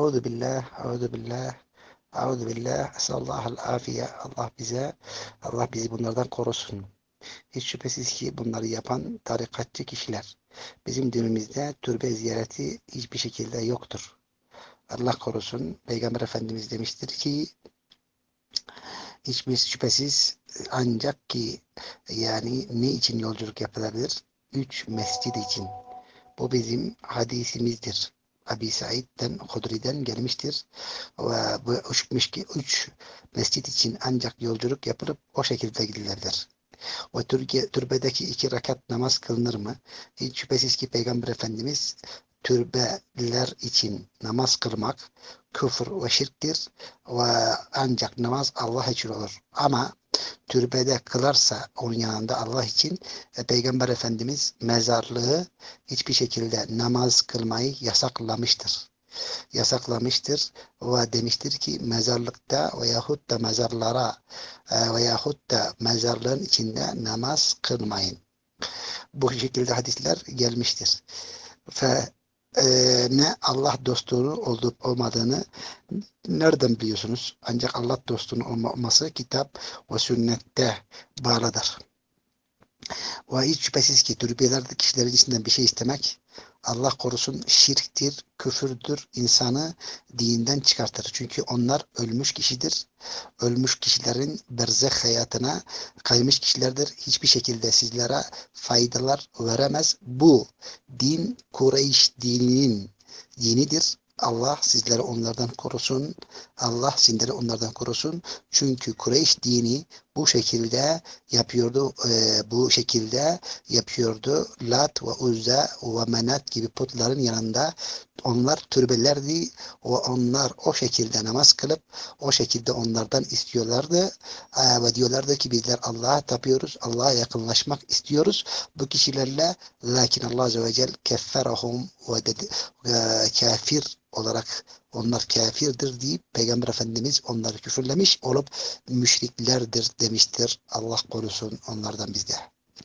Euzu billah, euzu billah, euzu billah. Esallallahu afiye. Allah bize, Allah bizi bunlardan korusun. Hiç şüphesiz ki bunları yapan tarikatçı kişiler. Bizim dinimizde türbe ziyareti hiçbir şekilde yoktur. Allah korusun. Peygamber Efendimiz demiştir ki hiçbir şüphesiz ancak ki yani ne için yolculuk yapılabilir? Üç mescid için. Bu bizim hadisimizdir. Abi Said'den, Hudri'den gelmiştir. Ve bu üç, üç mescid için ancak yolculuk yapılıp o şekilde gidilebilir. O türbedeki iki rakat namaz kılınır mı? Hiç şüphesiz ki Peygamber Efendimiz türbeler için namaz kılmak küfür ve şirktir ve ancak namaz Allah için olur. Ama türbede kılarsa onun yanında Allah için e, Peygamber Efendimiz mezarlığı hiçbir şekilde namaz kılmayı yasaklamıştır. Yasaklamıştır ve demiştir ki mezarlıkta veyahut da mezarlara e, veyahut da mezarlığın içinde namaz kılmayın. Bu şekilde hadisler gelmiştir. Ve e, ne Allah dostluğu olup olmadığını nereden biliyorsunuz? Ancak Allah dostluğunun olması kitap ve sünnette bağlıdır. Ve hiç şüphesiz ki türbelerde kişilerin içinden bir şey istemek Allah korusun şirktir, küfürdür, insanı dinden çıkartır. Çünkü onlar ölmüş kişidir. Ölmüş kişilerin berzeh hayatına kaymış kişilerdir. Hiçbir şekilde sizlere faydalar veremez. Bu din Kureyş dininin dinidir. Allah sizleri onlardan korusun. Allah sizleri onlardan korusun. Çünkü Kureyş dini bu şekilde yapıyordu. E, bu şekilde yapıyordu. Lat ve Uzza ve Menat gibi putların yanında onlar türbelerdi. O onlar o şekilde namaz kılıp o şekilde onlardan istiyorlardı. E, ve diyorlardı ki bizler Allah'a tapıyoruz. Allah'a yakınlaşmak istiyoruz. Bu kişilerle lakin Allah Azze ve Celle kefferahum ve dedi, e, kafir olarak onlar kafirdir deyip Peygamber Efendimiz onları küfürlemiş olup müşriklerdir demiştir. Allah korusun onlardan bizde.